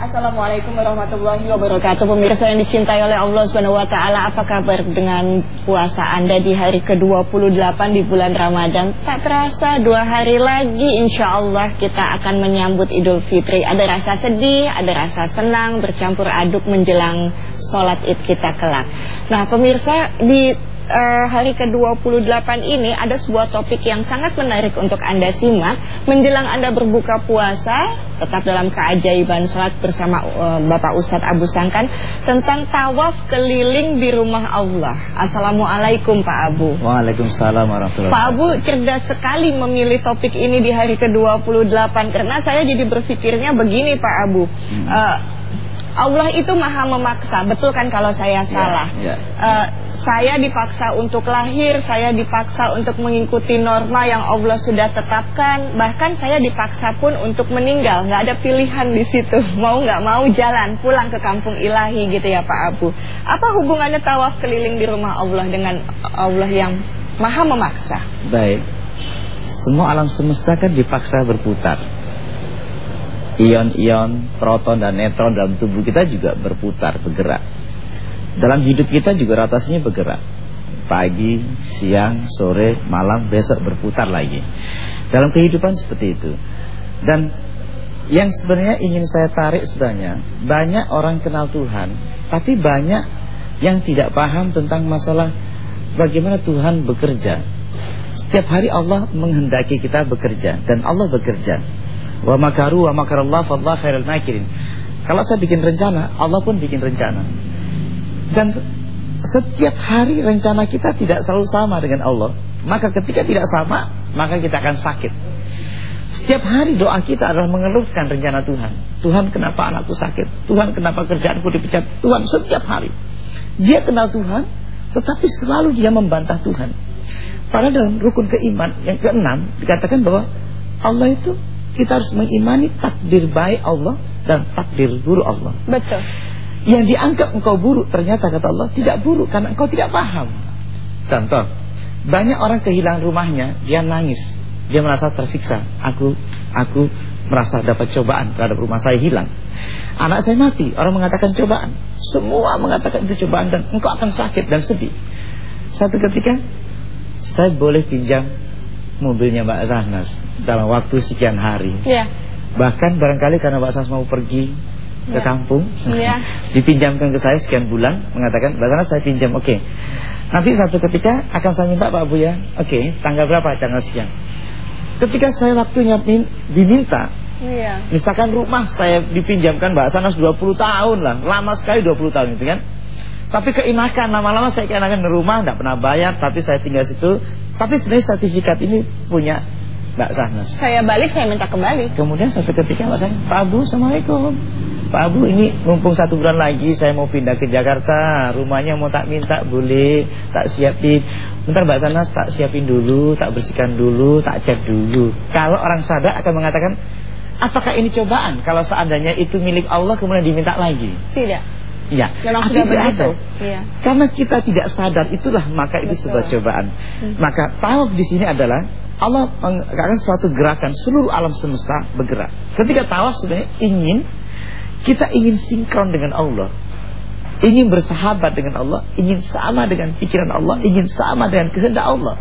Assalamualaikum warahmatullahi wabarakatuh Pemirsa yang dicintai oleh Allah taala, apa kabar dengan puasa Anda di hari ke-28 di bulan Ramadan? Tak terasa dua hari lagi insya Allah kita akan menyambut Idul Fitri. Ada rasa sedih, ada rasa senang bercampur aduk menjelang sholat Id kita kelak. Nah, pemirsa di uh, hari ke-28 ini ada sebuah topik yang sangat menarik untuk Anda simak menjelang Anda berbuka puasa tetap dalam keajaiban sholat bersama uh, Bapak Ustadz Abu Sangkan tentang tawaf keliling di rumah Allah. Assalamualaikum Pak Abu. Waalaikumsalam warahmatullahi Pak Abu cerdas sekali memilih topik ini di hari ke-28 karena saya jadi berpikirnya begini Pak Abu. Hmm. Uh, Allah itu maha memaksa, betul kan kalau saya salah? Yeah, yeah. Uh, saya dipaksa untuk lahir, saya dipaksa untuk mengikuti norma yang Allah sudah tetapkan, bahkan saya dipaksa pun untuk meninggal, nggak ada pilihan di situ, mau nggak mau jalan pulang ke kampung ilahi gitu ya Pak Abu. Apa hubungannya tawaf keliling di rumah Allah dengan Allah yang maha memaksa? Baik, semua alam semesta kan dipaksa berputar ion-ion proton dan neutron dalam tubuh kita juga berputar, bergerak. Dalam hidup kita juga rotasinya bergerak. Pagi, siang, sore, malam, besok berputar lagi. Dalam kehidupan seperti itu. Dan yang sebenarnya ingin saya tarik sebenarnya banyak orang kenal Tuhan, tapi banyak yang tidak paham tentang masalah bagaimana Tuhan bekerja. Setiap hari Allah menghendaki kita bekerja dan Allah bekerja. Wa makaru wa makarallah fallah khairul makirin. Kalau saya bikin rencana, Allah pun bikin rencana. Dan setiap hari rencana kita tidak selalu sama dengan Allah. Maka ketika tidak sama, maka kita akan sakit. Setiap hari doa kita adalah mengeluhkan rencana Tuhan. Tuhan kenapa anakku sakit? Tuhan kenapa kerjaanku dipecat? Tuhan setiap hari. Dia kenal Tuhan, tetapi selalu dia membantah Tuhan. Padahal dalam rukun keiman yang keenam dikatakan bahwa Allah itu kita harus mengimani takdir baik Allah dan takdir buruk Allah. Betul. Yang dianggap engkau buruk ternyata kata Allah tidak buruk karena engkau tidak paham. Contoh, banyak orang kehilangan rumahnya, dia nangis, dia merasa tersiksa. Aku aku merasa dapat cobaan terhadap rumah saya hilang. Anak saya mati, orang mengatakan cobaan. Semua mengatakan itu cobaan dan engkau akan sakit dan sedih. Satu ketika saya boleh pinjam mobilnya Mbak Zahnas dalam waktu sekian hari. Ya. Bahkan barangkali karena Mbak Zahnas mau pergi ke ya. kampung, ya. dipinjamkan ke saya sekian bulan, mengatakan Mbak Zahnas saya pinjam, oke. Okay. Nanti satu ketika akan saya minta Pak Bu ya, oke, okay, tanggal berapa? Tanggal sekian. Ketika saya waktunya diminta, ya. misalkan rumah saya dipinjamkan Mbak Zahnas 20 tahun lah, lama sekali 20 tahun itu kan. Tapi keenakan lama-lama saya keenakan di rumah tidak pernah bayar tapi saya tinggal situ. Tapi sebenarnya sertifikat ini punya Mbak Sahnas. Saya balik saya minta kembali. Kemudian satu ketika Mbak Sahnas, Pak Abu, Assalamualaikum. Pak Abu ini mumpung satu bulan lagi saya mau pindah ke Jakarta Rumahnya mau tak minta boleh Tak siapin Bentar Mbak Sanas tak siapin dulu Tak bersihkan dulu Tak cat dulu Kalau orang sadar akan mengatakan Apakah ini cobaan Kalau seandainya itu milik Allah kemudian diminta lagi Tidak Ya, memang sudah begitu. Ya. Karena kita tidak sadar itulah maka itu Betul. sebuah cobaan. Hmm. Maka tawaf di sini adalah Allah mengatakan suatu gerakan seluruh alam semesta bergerak. Ketika tawaf sebenarnya ingin kita ingin sinkron dengan Allah. Ingin bersahabat dengan Allah, ingin sama dengan pikiran Allah, ingin sama dengan kehendak Allah.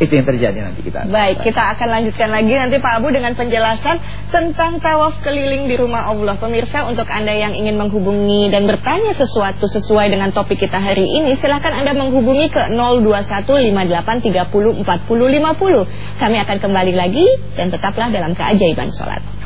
Itu yang terjadi nanti kita. Baik, kita akan lanjutkan lagi nanti Pak Abu dengan penjelasan tentang tawaf keliling di rumah Allah. Pemirsa, untuk Anda yang ingin menghubungi dan bertanya sesuatu sesuai dengan topik kita hari ini, silahkan Anda menghubungi ke 02158304050. Kami akan kembali lagi dan tetaplah dalam keajaiban sholat.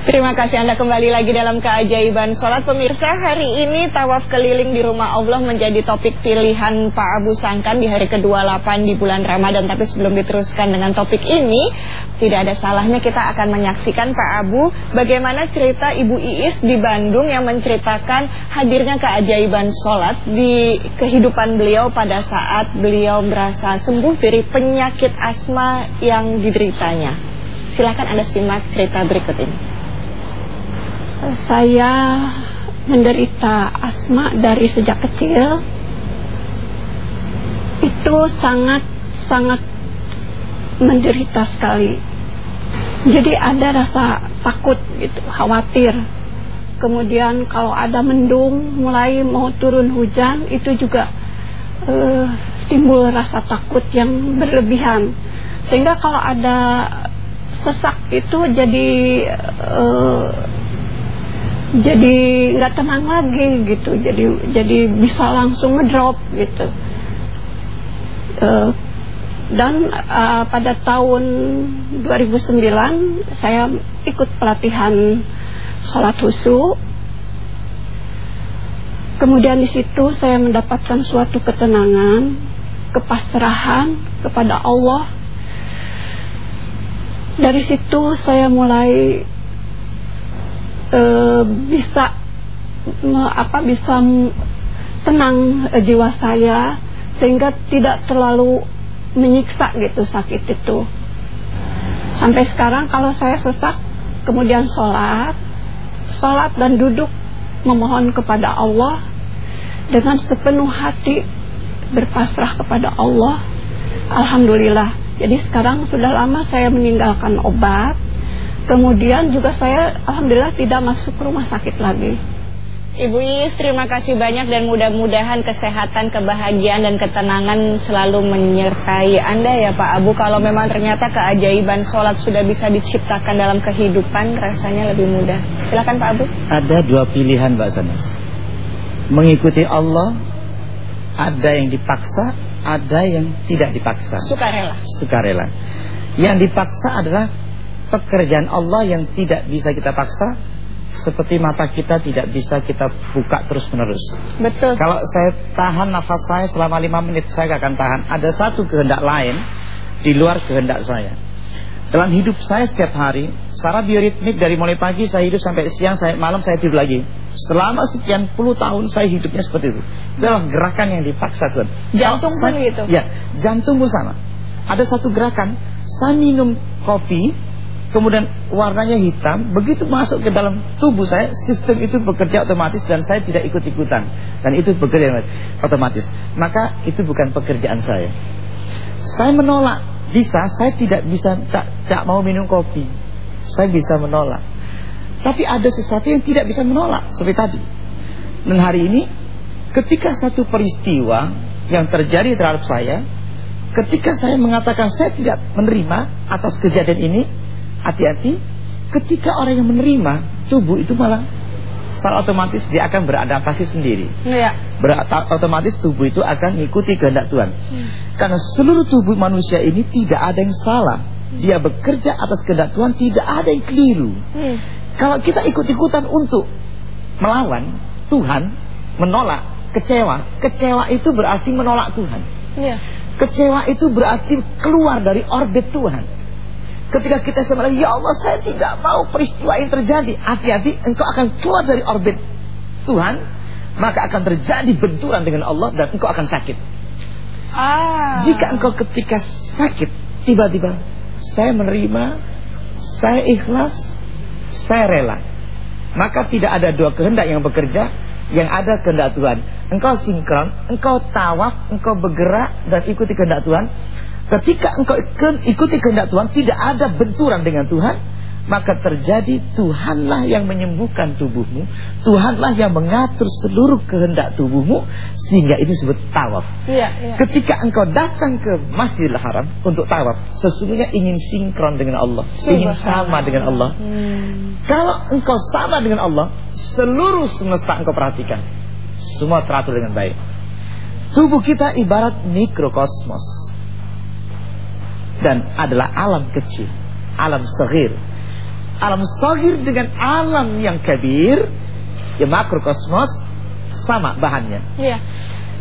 Terima kasih Anda kembali lagi dalam keajaiban sholat Pemirsa. Hari ini tawaf keliling di rumah Allah menjadi topik pilihan Pak Abu Sangkan di hari ke-28 di bulan Ramadan. Tapi sebelum diteruskan dengan topik ini Tidak ada salahnya kita akan menyaksikan Pak Abu Bagaimana cerita Ibu Iis di Bandung yang menceritakan hadirnya keajaiban sholat Di kehidupan beliau pada saat beliau merasa sembuh dari penyakit asma yang dideritanya. Silahkan Anda simak cerita berikut ini saya menderita asma dari sejak kecil itu sangat sangat menderita sekali. Jadi ada rasa takut gitu, khawatir. Kemudian kalau ada mendung, mulai mau turun hujan, itu juga uh, timbul rasa takut yang berlebihan. Sehingga kalau ada sesak itu jadi uh, jadi nggak tenang lagi gitu. Jadi jadi bisa langsung ngedrop gitu. Uh, dan uh, pada tahun 2009 saya ikut pelatihan sholat husu kemudian di situ saya mendapatkan suatu ketenangan kepasrahan kepada Allah. Dari situ saya mulai uh, bisa apa bisa tenang uh, jiwa saya sehingga tidak terlalu menyiksa gitu sakit itu. Sampai sekarang kalau saya sesak kemudian sholat sholat dan duduk memohon kepada Allah dengan sepenuh hati berpasrah kepada Allah Alhamdulillah. Jadi sekarang sudah lama saya meninggalkan obat Kemudian juga saya Alhamdulillah tidak masuk rumah sakit lagi Ibu Is, terima kasih banyak dan mudah-mudahan kesehatan, kebahagiaan dan ketenangan selalu menyertai Anda ya Pak Abu. Kalau memang ternyata keajaiban sholat sudah bisa diciptakan dalam kehidupan, rasanya lebih mudah. Silakan Pak Abu. Ada dua pilihan Mbak Sanas. Mengikuti Allah, ada yang dipaksa, ada yang tidak dipaksa. Sukarela. Sukarela. Yang dipaksa adalah pekerjaan Allah yang tidak bisa kita paksa seperti mata kita tidak bisa kita buka terus menerus. Betul. Kalau saya tahan nafas saya selama lima menit saya gak akan tahan. Ada satu kehendak lain di luar kehendak saya. Dalam hidup saya setiap hari, secara bioritmik dari mulai pagi saya hidup sampai siang, saya malam saya tidur lagi. Selama sekian puluh tahun saya hidupnya seperti itu. Itu adalah gerakan yang dipaksa Tuhan. Jantung pun gitu. Ya, jantung pun sama. Ada satu gerakan, saya minum kopi, kemudian warnanya hitam, begitu masuk ke dalam tubuh saya, sistem itu bekerja otomatis dan saya tidak ikut-ikutan. Dan itu bekerja otomatis. Maka itu bukan pekerjaan saya. Saya menolak, bisa, saya tidak bisa, tak, tak mau minum kopi. Saya bisa menolak. Tapi ada sesuatu yang tidak bisa menolak, seperti tadi. Dan hari ini, ketika satu peristiwa yang terjadi terhadap saya, ketika saya mengatakan saya tidak menerima atas kejadian ini, hati-hati ketika orang yang menerima tubuh itu malah secara otomatis dia akan beradaptasi sendiri. Ya. otomatis tubuh itu akan mengikuti kehendak Tuhan. Hmm. Karena seluruh tubuh manusia ini tidak ada yang salah. Dia bekerja atas kehendak Tuhan, tidak ada yang keliru. Hmm. Kalau kita ikut-ikutan untuk melawan Tuhan, menolak, kecewa, kecewa itu berarti menolak Tuhan. Ya. Kecewa itu berarti keluar dari orbit Tuhan. Ketika kita sebenarnya, ya Allah saya tidak mau peristiwa ini terjadi. Hati-hati, engkau akan keluar dari orbit Tuhan, maka akan terjadi benturan dengan Allah dan engkau akan sakit. Ah. Jika engkau ketika sakit, tiba-tiba saya menerima, saya ikhlas, saya rela. Maka tidak ada dua kehendak yang bekerja, yang ada kehendak Tuhan. Engkau sinkron, engkau tawaf, engkau bergerak dan ikuti kehendak Tuhan. Ketika engkau ikuti kehendak Tuhan Tidak ada benturan dengan Tuhan Maka terjadi Tuhanlah yang menyembuhkan tubuhmu Tuhanlah yang mengatur seluruh kehendak tubuhmu Sehingga ini disebut tawaf. Ya, ya. Ketika engkau datang ke Masjidil Haram Untuk tawaf Sesungguhnya ingin sinkron dengan Allah Ingin sama dengan Allah. Hmm. Kalau engkau sama dengan Allah Seluruh semesta engkau perhatikan. Semua teratur dengan baik. Tubuh kita ibarat mikrokosmos dan adalah alam kecil, alam sahir. Alam sahir dengan alam yang kabir, ya makrokosmos sama bahannya. Iya.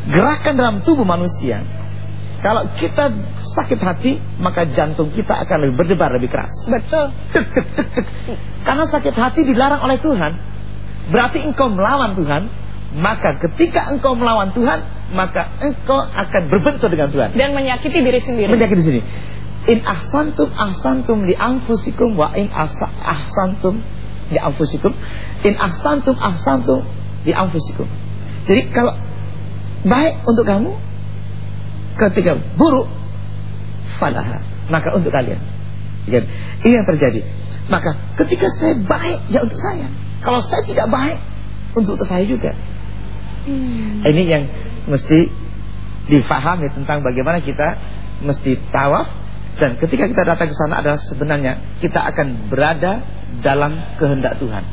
Gerakan dalam tubuh manusia. Kalau kita sakit hati, maka jantung kita akan lebih berdebar lebih keras. Betul. Tuk, tuk, tuk, tuk. Karena sakit hati dilarang oleh Tuhan. Berarti engkau melawan Tuhan. Maka ketika engkau melawan Tuhan, maka engkau akan berbentur dengan Tuhan. Dan menyakiti diri sendiri. Menyakiti diri sendiri. In ahsantum ahsantum li anfusikum wa in ahsantum li anfusikum. In ahsantum ahsantum li anfusikum. Jadi kalau baik untuk kamu ketika buruk falaha. Maka untuk kalian. Ya, ini yang terjadi. Maka ketika saya baik ya untuk saya. Kalau saya tidak baik untuk saya juga. Hmm. Ini yang mesti difahami tentang bagaimana kita mesti tawaf dan ketika kita datang ke sana adalah sebenarnya kita akan berada dalam kehendak Tuhan.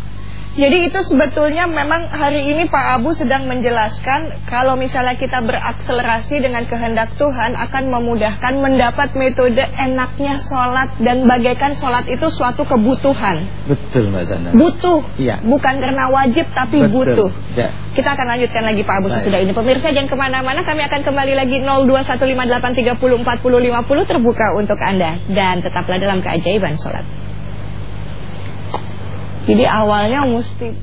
Jadi itu sebetulnya memang hari ini Pak Abu sedang menjelaskan kalau misalnya kita berakselerasi dengan kehendak Tuhan akan memudahkan mendapat metode enaknya sholat dan bagaikan sholat itu suatu kebutuhan. Betul Mbak Zana. Butuh, ya. bukan karena wajib tapi Betul. butuh. Ya. Kita akan lanjutkan lagi Pak Abu sesudah ini. Pemirsa jangan ke mana-mana, kami akan kembali lagi 02158304050 terbuka untuk Anda dan tetaplah dalam keajaiban sholat. Jadi awalnya mesti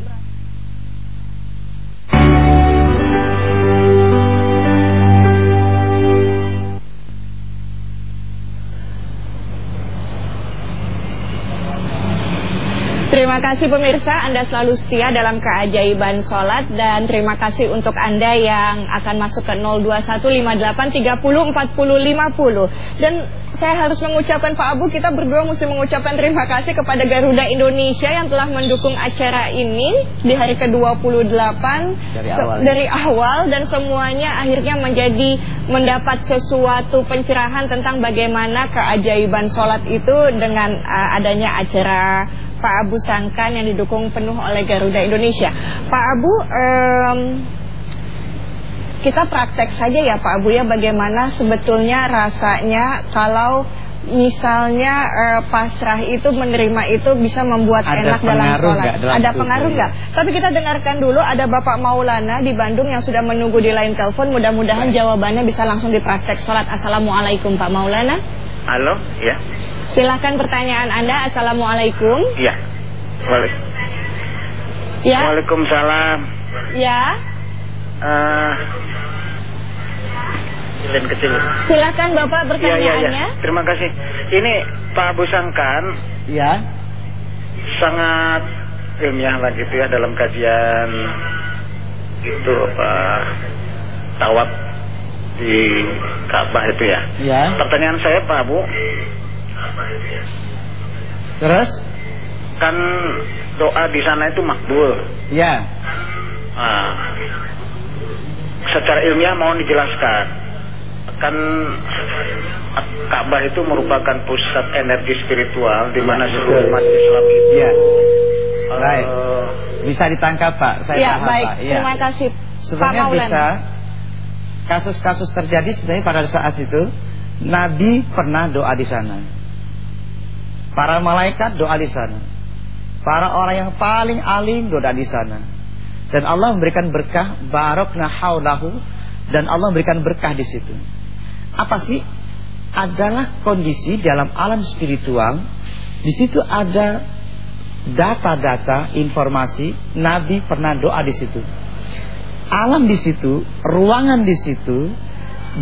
Terima kasih pemirsa, Anda selalu setia dalam keajaiban sholat Dan terima kasih untuk Anda yang akan masuk ke 02158304050 Dan saya harus mengucapkan Pak Abu, kita berdua mesti mengucapkan terima kasih kepada Garuda Indonesia Yang telah mendukung acara ini di hari ke-28 dari awal, dari awal Dan semuanya akhirnya menjadi mendapat sesuatu pencerahan tentang bagaimana keajaiban sholat itu Dengan uh, adanya acara Pak Abu Sangkan yang didukung penuh oleh Garuda Indonesia. Pak Abu, um, kita praktek saja ya Pak Abu ya bagaimana sebetulnya rasanya kalau misalnya uh, pasrah itu menerima itu bisa membuat ada enak dalam sholat. Dalam ada pengaruh nggak? Tapi kita dengarkan dulu ada Bapak Maulana di Bandung yang sudah menunggu di line telepon. Mudah-mudahan jawabannya bisa langsung dipraktek sholat. Assalamualaikum Pak Maulana. Halo, ya. Silahkan pertanyaan Anda. Assalamualaikum. Ya. Waalaikum. Ya. Waalaikumsalam. Ya. Uh, kecil. Silakan Bapak pertanyaannya. Ya, ya, ya. Terima kasih. Ini Pak Abu Sangkan. Ya. Sangat ilmiah lah gitu ya dalam kajian itu Pak tawab di Ka'bah itu ya. Ya. Pertanyaan saya Pak Abu, Terus? Kan doa di sana itu makbul. Ya. Nah, secara ilmiah mau dijelaskan. Kan Ka'bah itu merupakan pusat energi spiritual di mana seluruh umat Islam itu. Ya. Baik. Bisa ditangkap Pak. Saya ya, paham baik. Pak. Ya. Terima kasih. Sebenarnya bisa kasus-kasus terjadi sebenarnya pada saat itu Nabi pernah doa di sana. Para malaikat doa di sana. Para orang yang paling alim doa di sana. Dan Allah memberikan berkah barokna haulahu dan Allah memberikan berkah di situ. Apa sih? Adalah kondisi dalam alam spiritual. Di situ ada data-data informasi Nabi pernah doa di situ. Alam di situ, ruangan di situ,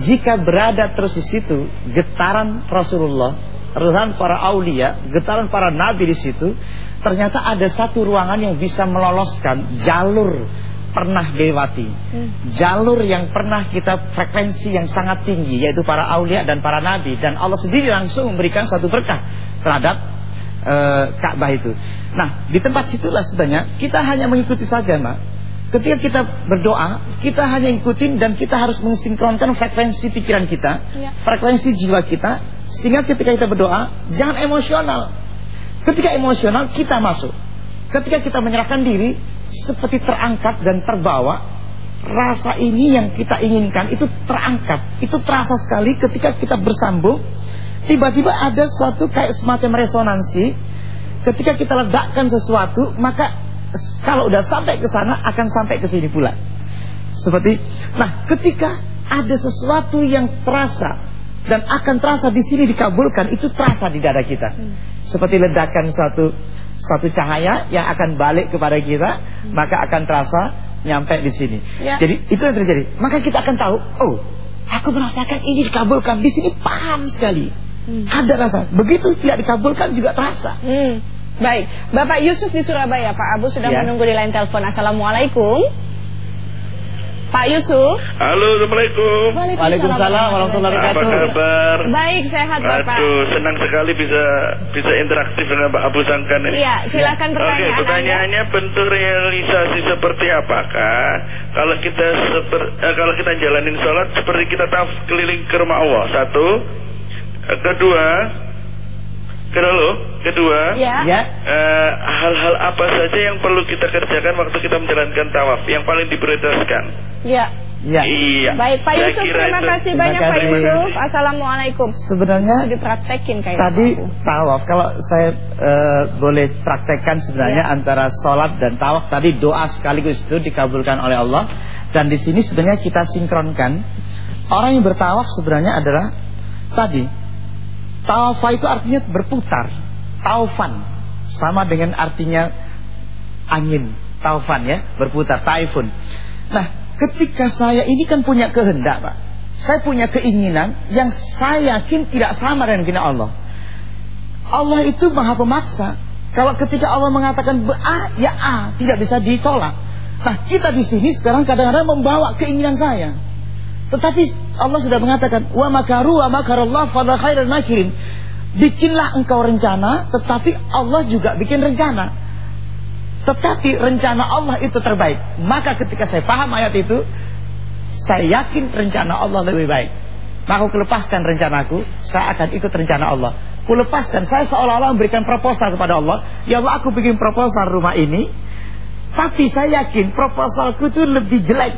jika berada terus di situ, getaran Rasulullah getaran para aulia, getaran para nabi di situ, ternyata ada satu ruangan yang bisa meloloskan jalur pernah dilewati. Hmm. Jalur yang pernah kita frekuensi yang sangat tinggi yaitu para aulia dan para nabi dan Allah sendiri langsung memberikan satu berkah terhadap uh, Ka'bah itu. Nah, di tempat situlah sebenarnya kita hanya mengikuti saja, Mbak. Ketika kita berdoa, kita hanya ikutin dan kita harus mensinkronkan frekuensi pikiran kita, ya. frekuensi jiwa kita, sehingga ketika kita berdoa, jangan emosional. Ketika emosional, kita masuk. Ketika kita menyerahkan diri, seperti terangkat dan terbawa, rasa ini yang kita inginkan itu terangkat. Itu terasa sekali ketika kita bersambung, tiba-tiba ada suatu kayak semacam resonansi. Ketika kita ledakkan sesuatu, maka kalau udah sampai ke sana akan sampai ke sini pula. Seperti nah, ketika ada sesuatu yang terasa dan akan terasa di sini dikabulkan, itu terasa di dada kita. Hmm. Seperti ledakan satu satu cahaya yang akan balik kepada kita, hmm. maka akan terasa nyampe di sini. Ya. Jadi itu yang terjadi. Maka kita akan tahu, oh, aku merasakan ini dikabulkan. Di sini paham sekali. Hmm. Ada rasa. Begitu tidak dikabulkan juga terasa. Hmm. Baik, Bapak Yusuf di Surabaya, Pak Abu sudah ya. menunggu di line telepon. Assalamualaikum. Pak Yusuf. Halo, Assalamualaikum. Waalaikumsalam warahmatullahi Apa wabarakatuh. kabar? Baik, sehat Bapak. Aduh, senang sekali bisa bisa interaktif dengan Pak Abu Sangkan ini. Iya, silakan Oke, pertanyaan pertanyaannya bentuk realisasi seperti apakah kalau kita seper, eh, kalau kita jalanin sholat seperti kita taf keliling ke rumah Allah satu, Eh, kedua, kedua, kedua, Ya. Ya. eh, hal-hal apa saja yang perlu kita kerjakan waktu kita menjalankan tawaf yang paling diprioritaskan? Ya. Ya. Iya. Baik, Pak Yusuf, terima itu. kasih Terima banyak Pak. Yusuf. Assalamualaikum. Sebenarnya Sudah dipraktekin kayak tadi aku. tawaf kalau saya eh, boleh praktekkan sebenarnya Ya. antara sholat dan tawaf tadi doa sekaligus itu dikabulkan oleh Allah dan di sini sebenarnya kita sinkronkan orang yang bertawaf sebenarnya adalah tadi tawafa itu artinya berputar. Taufan. Sama dengan artinya angin. Taufan ya. Berputar. Taifun. Nah ketika saya ini kan punya kehendak pak. Saya punya keinginan yang saya yakin tidak sama dengan keinginan Allah. Allah itu maha pemaksa. Kalau ketika Allah mengatakan A, ya A, tidak bisa ditolak. Nah, kita di sini sekarang kadang-kadang membawa keinginan saya. Tetapi Allah sudah mengatakan, wa makaru wa makarallah fala khairan makirin. Bikinlah engkau rencana, tetapi Allah juga bikin rencana. Tetapi rencana Allah itu terbaik. Maka ketika saya paham ayat itu, saya yakin rencana Allah lebih baik. Maka aku lepaskan rencanaku, saya akan ikut rencana Allah. Ku lepaskan, saya seolah-olah memberikan proposal kepada Allah. Ya Allah, aku bikin proposal rumah ini, tapi saya yakin proposalku itu lebih jelek.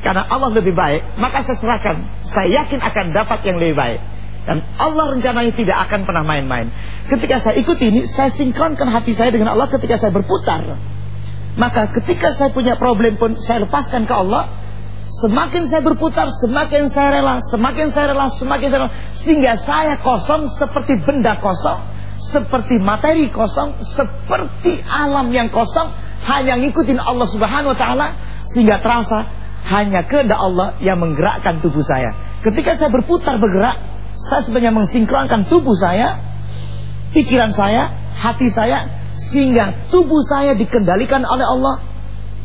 Karena Allah lebih baik, maka saya serahkan. Saya yakin akan dapat yang lebih baik. Dan Allah rencananya tidak akan pernah main-main. Ketika saya ikuti ini, saya sinkronkan hati saya dengan Allah ketika saya berputar. Maka ketika saya punya problem pun saya lepaskan ke Allah. Semakin saya berputar, semakin saya rela, semakin saya rela, semakin saya rela. Sehingga saya kosong seperti benda kosong. Seperti materi kosong, seperti alam yang kosong. Hanya ngikutin Allah subhanahu wa ta'ala. Sehingga terasa hanya kehendak Allah yang menggerakkan tubuh saya. Ketika saya berputar bergerak, saya sebenarnya mensinkronkan tubuh saya, pikiran saya, hati saya, sehingga tubuh saya dikendalikan oleh Allah,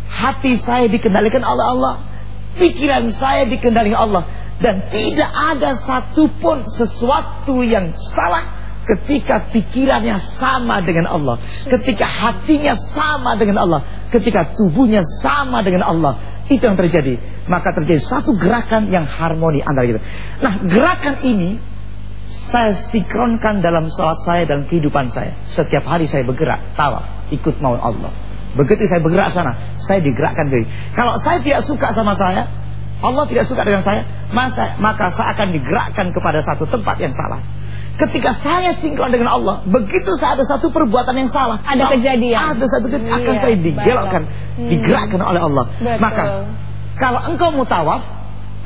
hati saya dikendalikan oleh Allah, pikiran saya dikendalikan Allah, dan tidak ada satupun sesuatu yang salah ketika pikirannya sama dengan Allah, ketika hatinya sama dengan Allah, ketika tubuhnya sama dengan Allah, itu yang terjadi. Maka terjadi satu gerakan yang harmoni antara kita. Nah, gerakan ini saya sinkronkan dalam salat saya dan kehidupan saya. Setiap hari saya bergerak, tawaf, ikut mau Allah. Begitu saya bergerak sana, saya digerakkan diri. Kalau saya tidak suka sama saya, Allah tidak suka dengan saya, maka saya akan digerakkan kepada satu tempat yang salah. Ketika saya sinkron dengan Allah, begitu saya ada satu perbuatan yang salah, Ada kejadian. ada satu kejadian akan Iya, saya digelokkan, baiklah. digerakkan oleh Allah. Betul. Maka kalau engkau mau tawaf,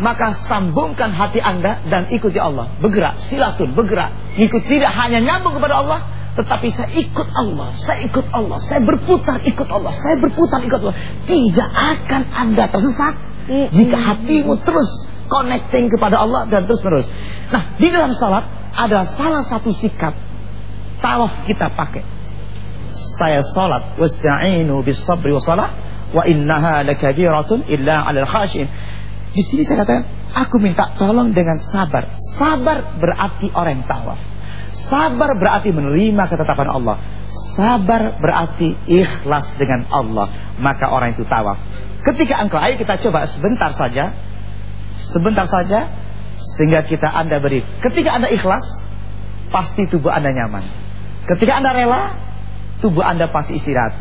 maka sambungkan hati anda dan ikuti Allah. Bergerak, silatun, bergerak. Ikut tidak hanya nyambung kepada Allah, tetapi saya ikut Allah, saya ikut Allah, saya berputar ikut Allah, saya berputar ikut Allah. Tidak akan anda tersesat jika hatimu terus connecting kepada Allah dan terus menerus. Nah, di dalam salat ada salah satu sikap tawaf kita pakai. Saya salat wasta'inu bis sabri wa salat wa innaha lakabiratun illa 'alal khashin. Di sini saya katakan, aku minta tolong dengan sabar. Sabar berarti orang tawaf. Sabar berarti menerima ketetapan Allah. Sabar berarti ikhlas dengan Allah. Maka orang itu tawaf. Ketika engkau, ayo kita coba sebentar saja. Sebentar saja. Sehingga kita anda beri. Ketika anda ikhlas, pasti tubuh anda nyaman. Ketika anda rela, tubuh anda pasti istirahat.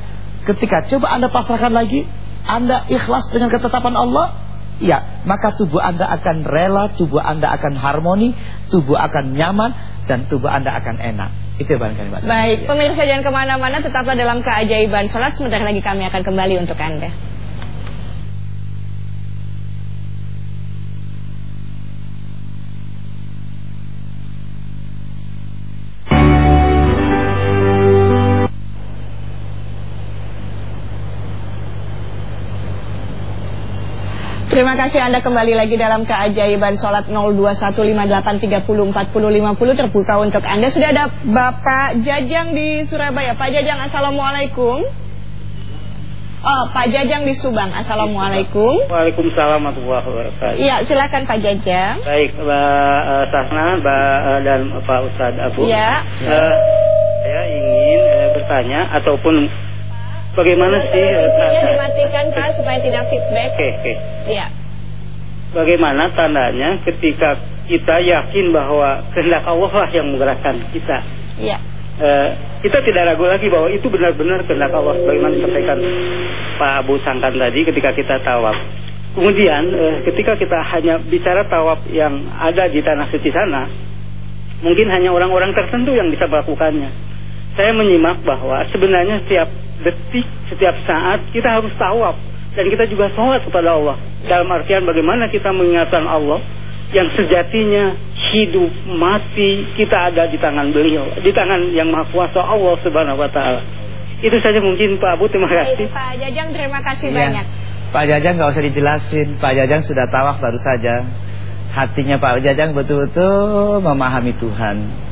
Ketika coba anda pasrahkan lagi, anda ikhlas dengan ketetapan Allah, ya, maka tubuh anda akan rela, tubuh anda akan harmoni, tubuh akan nyaman, dan tubuh anda akan enak. Itu barangkali. Baik, pemirsa jangan ke mana-mana, tetaplah dalam keajaiban sholat. Sebentar lagi kami akan kembali untuk Anda. Terima kasih Anda kembali lagi dalam keajaiban sholat 021583404050 terbuka untuk Anda. Sudah ada Bapak Jajang di Surabaya. Pak Jajang, Assalamualaikum. Oh, Pak Jajang di Subang. Assalamualaikum. Waalaikumsalam warahmatullahi wabarakatuh. Iya, silakan Pak Jajang. Baik, Mbak uh, Sasna, Mbak uh, dan Pak Ustadz Abu. Ya. Uh, saya ingin uh, bertanya ataupun bagaimana sih uh, Sudah dimatikan Pak supaya tidak feedback. Oke, oke. Iya. Bagaimana tandanya ketika kita yakin bahwa kehendak Allah lah yang menggerakkan kita. Iya. Uh, kita tidak ragu lagi bahwa itu benar-benar kehendak Allah sebagaimana disampaikan Pak Abu Sangkan tadi ketika kita tawaf. Kemudian uh, ketika kita hanya bicara tawaf yang ada di tanah suci sana, mungkin hanya orang-orang tertentu yang bisa melakukannya. Saya menyimak bahwa sebenarnya setiap detik, setiap saat kita harus tawaf dan kita juga sholat kepada Allah. Dalam artian bagaimana kita mengingatkan Allah yang sejatinya hidup mati kita ada di tangan beliau, di tangan yang maha kuasa Allah Subhanahu wa taala. Itu saja mungkin Pak Abu, terima kasih. Baik, Pak Jajang terima kasih Iya. banyak. Pak Jajang nggak usah dijelasin. Pak Jajang sudah tawaf baru saja. Hatinya Pak Jajang betul-betul memahami Tuhan.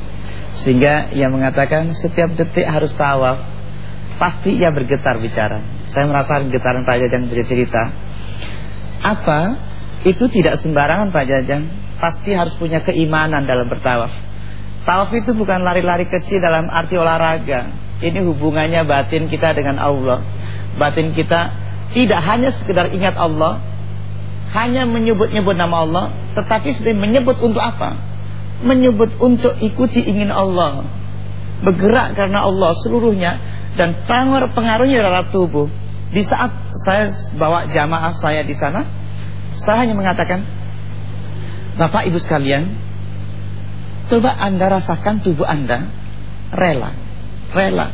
Sehingga ia mengatakan setiap detik harus tawaf. Pasti ia bergetar bicara. Saya merasakan getaran Pak Jajang bercerita. Apa? Itu tidak sembarangan Pak Jajang. Pasti harus punya keimanan dalam bertawaf. Tawaf itu bukan lari-lari kecil dalam arti olahraga. Ini hubungannya batin kita dengan Allah. Batin kita tidak hanya sekedar ingat Allah, hanya menyebut-nyebut nama Allah, tetapi sedang menyebut untuk apa? Menyebut untuk ikuti ingin Allah. Bergerak karena Allah seluruhnya dan pengaruh pengaruhnya dalam tubuh. Di saat saya bawa jamaah saya di sana, saya hanya mengatakan, Bapak Ibu sekalian, coba Anda rasakan tubuh Anda rela, rela.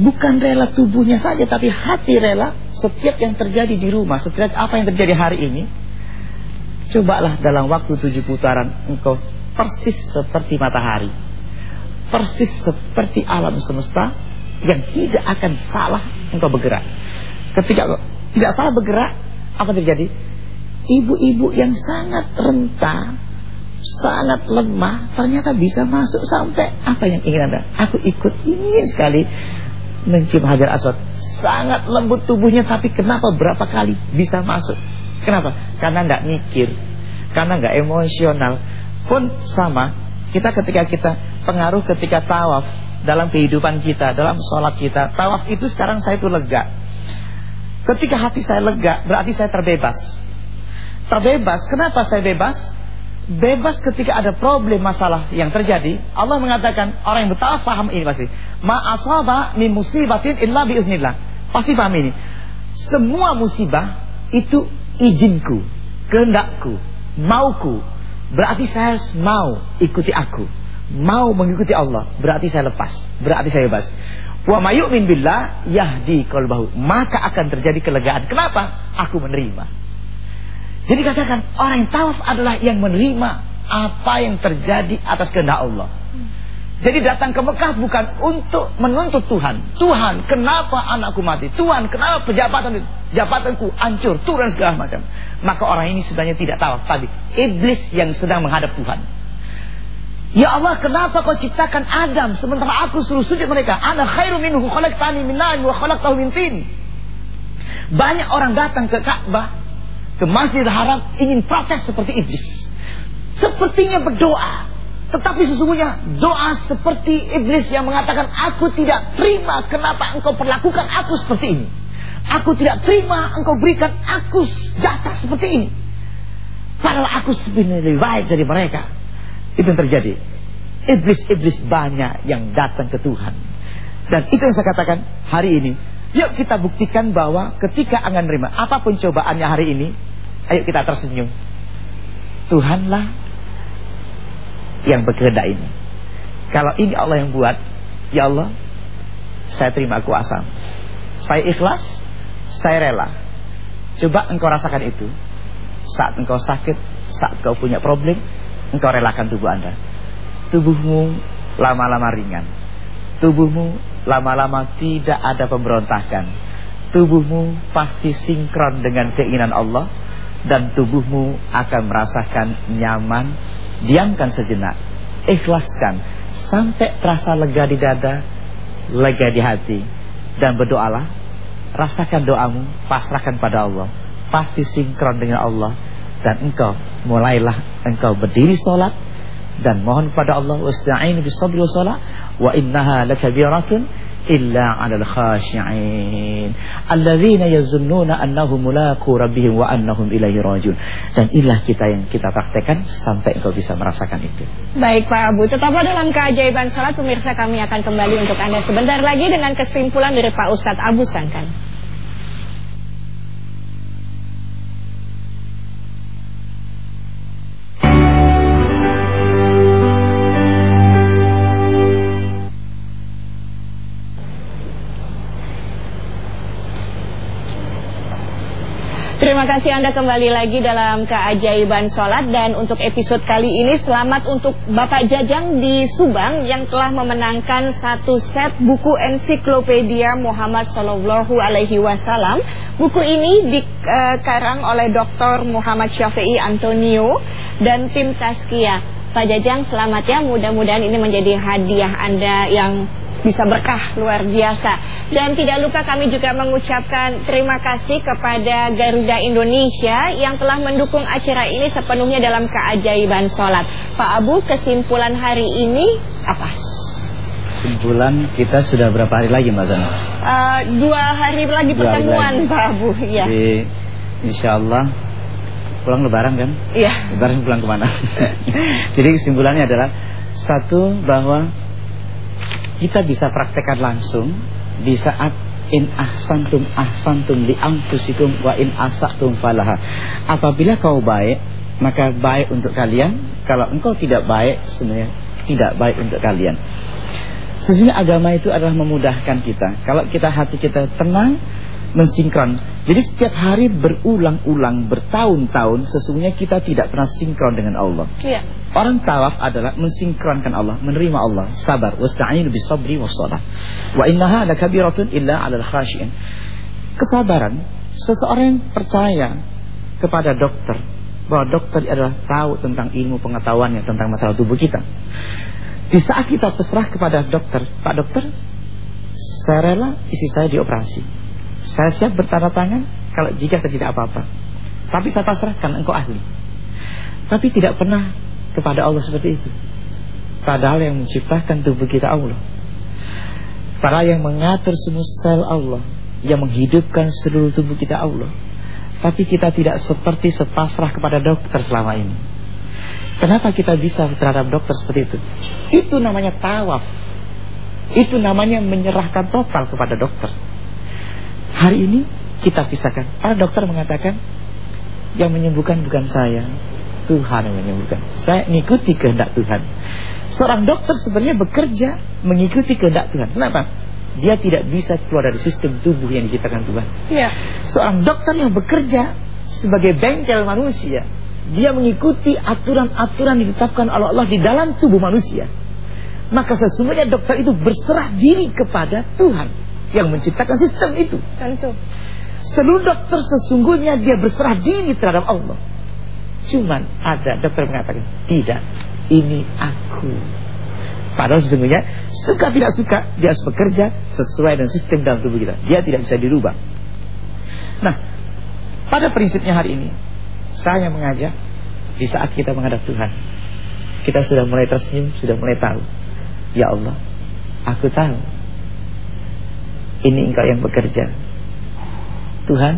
Bukan rela tubuhnya saja, tapi hati rela setiap yang terjadi di rumah, setiap apa yang terjadi hari ini. Cobalah dalam waktu tujuh putaran engkau persis seperti matahari, persis seperti alam semesta yang tidak akan salah engkau bergerak. Ketika tidak salah bergerak, apa terjadi? Ibu-ibu yang sangat renta, sangat lemah, ternyata bisa masuk sampai apa yang ingin anda? Aku ikut ingin sekali mencium hajar aswad. Sangat lembut tubuhnya, tapi kenapa berapa kali bisa masuk? Kenapa? Karena nggak mikir, karena nggak emosional. Pun sama, kita ketika kita pengaruh ketika tawaf dalam kehidupan kita, dalam sholat kita, tawaf itu sekarang saya itu lega. Ketika hati saya lega, berarti saya terbebas. Terbebas, kenapa saya bebas? Bebas ketika ada problem masalah yang terjadi Allah mengatakan orang yang bertawaf paham ini pasti Ma asaba min musibatin illa biiznillah Pasti paham ini Semua musibah itu izinku Kehendakku Mauku Berarti saya mau ikuti aku. Mau mengikuti Allah. Berarti saya lepas. Berarti saya bebas. Wa mayu'min billah yahdi qalbahu. Maka akan terjadi kelegaan. Kenapa? Aku menerima. Jadi katakan orang yang tawaf adalah yang menerima apa yang terjadi atas kehendak Allah. Jadi datang ke Mekah bukan untuk menuntut Tuhan. Tuhan, kenapa anakku mati? Tuhan, kenapa pejabatan jabatanku hancur, turun segala macam. Maka orang ini sebenarnya tidak tawaf tadi. Iblis yang sedang menghadap Tuhan. Ya Allah, kenapa kau ciptakan Adam sementara aku suruh sujud mereka? Ana khairu minhu khalaqtani min nar wa khalaqtahu min tin. Banyak orang datang ke Ka'bah ke Masjidil Haram ingin protes seperti iblis. Sepertinya berdoa, tetapi sesungguhnya doa seperti iblis yang mengatakan aku tidak terima kenapa engkau perlakukan aku seperti ini. Aku tidak terima engkau berikan aku jatah seperti ini. Padahal aku sebenarnya lebih baik dari mereka. Itu yang terjadi. Iblis-iblis banyak yang datang ke Tuhan. Dan itu yang saya katakan hari ini. Yuk kita buktikan bahwa ketika akan menerima apa pun cobaannya hari ini, ayo kita tersenyum. Tuhanlah yang berkehendak ini. Kalau ini Allah yang buat, ya Allah, saya terima kuasa. Saya ikhlas, saya rela. Coba engkau rasakan itu. Saat engkau sakit, saat engkau punya problem, engkau relakan tubuh Anda. Tubuhmu lama-lama ringan. Tubuhmu lama-lama tidak ada pemberontakan. Tubuhmu pasti sinkron dengan keinginan Allah dan tubuhmu akan merasakan nyaman. Diamkan sejenak, ikhlaskan. Sampai terasa lega di dada, lega di hati. Dan berdoalah rasakan doamu, pasrahkan pada Allah. Pasti sinkron dengan Allah. Dan engkau mulailah engkau berdiri solat. Dan mohon kepada Allah wasta'inu bis sabri salat. Wa innaha lakabiratun illa 'alal khashi'in alladzina yazunnuna annahum mulaqu rabbihim wa annahum ilaihi rajiun dan inilah kita yang kita praktekkan sampai engkau bisa merasakan itu. Baik Pak Abu, tetaplah dalam keajaiban salat pemirsa kami akan kembali untuk Anda sebentar lagi dengan kesimpulan dari Pak Ustadz Abu Sangkan. Terima kasih Anda kembali lagi dalam keajaiban sholat dan untuk episode kali ini selamat untuk Bapak Jajang di Subang yang telah memenangkan satu set buku ensiklopedia Muhammad Sallallahu Alaihi Wasallam. Buku ini dikarang oleh Dr. Muhammad Syafi'i Antonio dan tim Taskia. Pak Jajang selamat ya mudah-mudahan ini menjadi hadiah Anda yang bisa berkah luar biasa. Dan tidak lupa kami juga mengucapkan terima kasih kepada Garuda Indonesia yang telah mendukung acara ini sepenuhnya dalam keajaiban sholat. Pak Abu, kesimpulan hari ini apa? Kesimpulan kita sudah berapa hari lagi Mas Ana? Uh, dua hari lagi dua pertemuan hari lagi. Pak Abu. Ya. Jadi insya Allah pulang lebaran kan? Iya. Lebaran pulang ke mana? Jadi kesimpulannya adalah satu bahwa kita bisa praktekkan langsung di saat in ahsantum ahsantum li anfusikum wa in asatum falaha. Apabila kau baik, maka baik untuk kalian. Kalau engkau tidak baik, sebenarnya tidak baik untuk kalian. Sesungguhnya agama itu adalah memudahkan kita. Kalau kita hati kita tenang, mensinkron. Jadi setiap hari berulang-ulang bertahun-tahun sesungguhnya kita tidak pernah sinkron dengan Allah. Iya. Orang tawaf adalah mensinkronkan Allah, menerima Allah, sabar, wasta'inu bis sabri was salah. Wa innaha lakabiratun illa 'alal khashiin. Kesabaran seseorang yang percaya kepada dokter bahwa dokter adalah tahu tentang ilmu pengetahuannya tentang masalah tubuh kita. Di saat kita pasrah kepada dokter, Pak dokter, saya rela isi saya dioperasi. Saya siap bertanda tangan kalau jika tidak apa-apa. Tapi saya pasrahkan engkau ahli. Tapi tidak pernah kepada Allah seperti itu. Padahal yang menciptakan tubuh kita Allah. Para yang mengatur semua sel Allah, yang menghidupkan seluruh tubuh kita Allah. Tapi kita tidak seperti sepasrah kepada dokter selama ini. Kenapa kita bisa terhadap dokter seperti itu? Itu namanya tawaf. Itu namanya menyerahkan total kepada dokter. Hari ini kita pisahkan. Para dokter mengatakan yang menyembuhkan bukan saya, Tuhan yang menyembuhkan. Saya mengikuti kehendak Tuhan. Seorang dokter sebenarnya bekerja mengikuti kehendak Tuhan. Kenapa? Dia tidak bisa keluar dari sistem tubuh yang diciptakan Tuhan. Ya. Seorang dokter yang bekerja sebagai bengkel manusia, dia mengikuti aturan-aturan ditetapkan oleh Allah di dalam tubuh manusia. Maka sesungguhnya dokter itu berserah diri kepada Tuhan yang menciptakan sistem itu. Tentu. Seluruh dokter sesungguhnya dia berserah diri terhadap Allah. Cuman ada dokter mengatakan, tidak, ini aku. Padahal sesungguhnya suka tidak suka dia harus bekerja sesuai dengan sistem dalam tubuh kita. Dia tidak bisa dirubah. Nah, pada prinsipnya hari ini saya mengajak di saat kita menghadap Tuhan. Kita sudah mulai tersenyum, sudah mulai tahu. Ya Allah, aku tahu ini engkau yang bekerja. Tuhan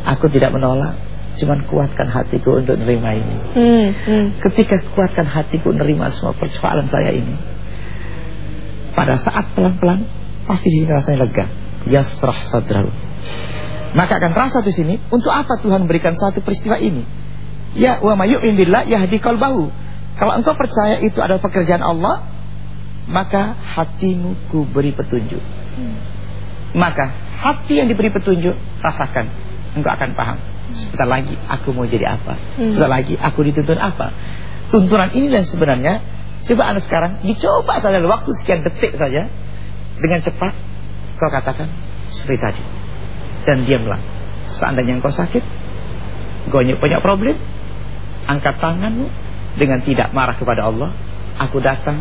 Aku tidak menolak Cuman kuatkan hatiku untuk menerima ini. Hmm, hmm. Ketika kuatkan hatiku menerima semua persoalan saya ini Pada saat pelan-pelan Pasti di sini rasanya lega. Yasrah sadrahu. Maka akan terasa di sini Untuk apa Tuhan berikan satu peristiwa ini? Ya wa mayu'in billah yahdi qalbahu. Kalau engkau percaya itu adalah pekerjaan Allah Maka hatimu ku beri petunjuk. Hmm. Maka hati yang diberi petunjuk Rasakan. Engkau akan paham. Sebentar lagi aku mau jadi apa? Hmm. Sebentar lagi aku dituntun apa? Tuntunan ini dan sebenarnya. Coba anda sekarang Dicoba saja waktu sekian detik saja. Dengan cepat Kau katakan Seperti tadi. Dan diamlah. Seandainya engkau sakit Kau punya problem Angkat tanganmu Dengan tidak marah kepada Allah Aku datang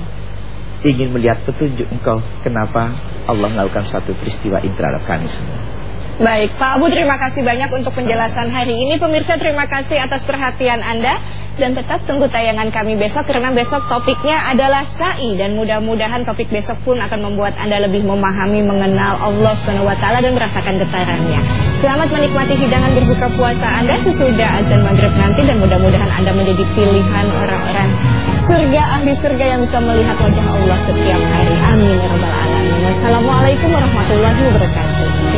ingin melihat petunjuk engkau kenapa Allah melakukan satu peristiwa ini terhadap kami semua. Baik, Pak Abu terima kasih banyak untuk penjelasan hari ini. Pemirsa terima kasih atas perhatian Anda dan tetap tunggu tayangan kami besok karena besok topiknya adalah sa'i dan mudah-mudahan topik besok pun akan membuat Anda lebih memahami mengenal Allah taala dan merasakan getarannya. Selamat menikmati hidangan berbuka puasa Anda sesudah azan maghrib nanti dan mudah-mudahan Anda menjadi pilihan orang-orang surga ahli surga yang bisa melihat wajah Allah setiap hari. Amin ya rabbal alamin. Wassalamualaikum warahmatullahi wabarakatuh.